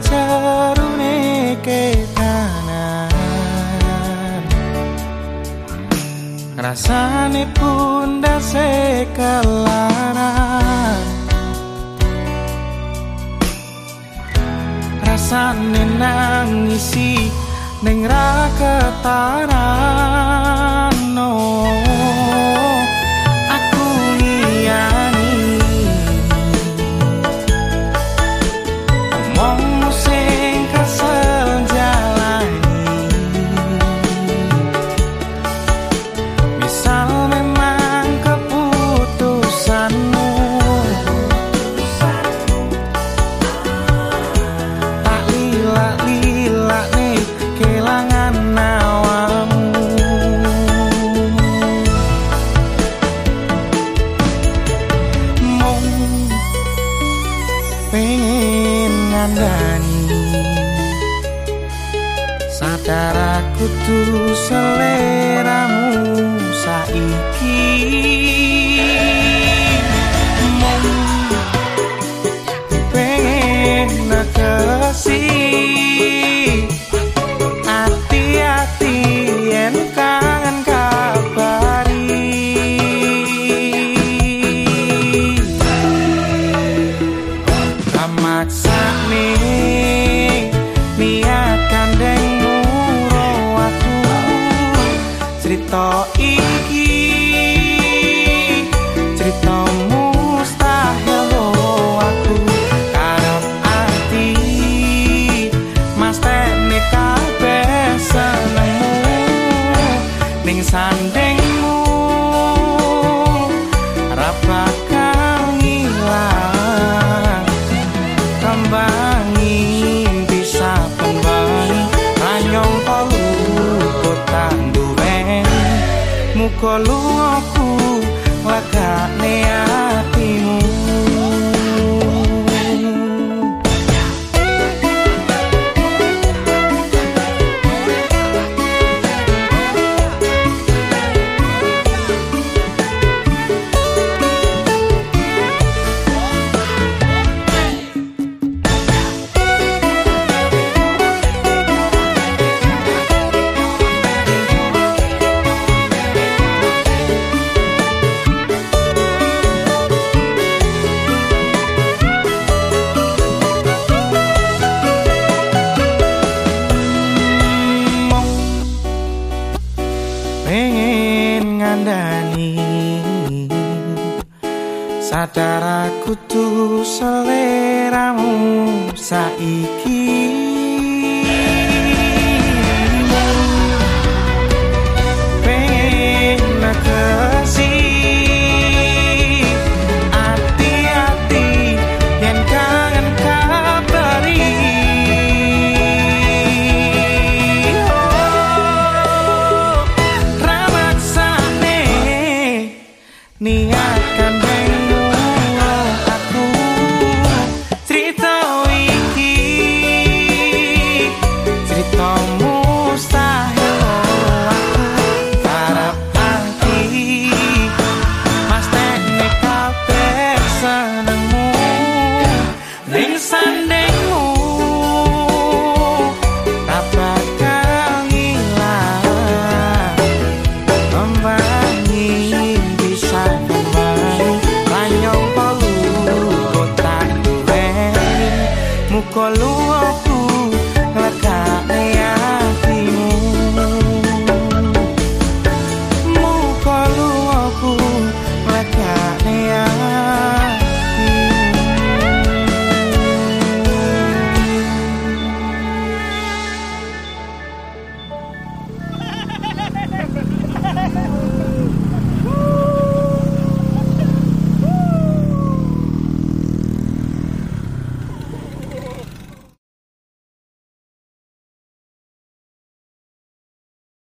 cerune kekanan. Rasane pun dase kelaran rasane nangisi ning ra ketaran sadar aku tuh seleramu ต่อ kolo aku aku ngandani. Sadar aku tuh seleramu saiki mukolo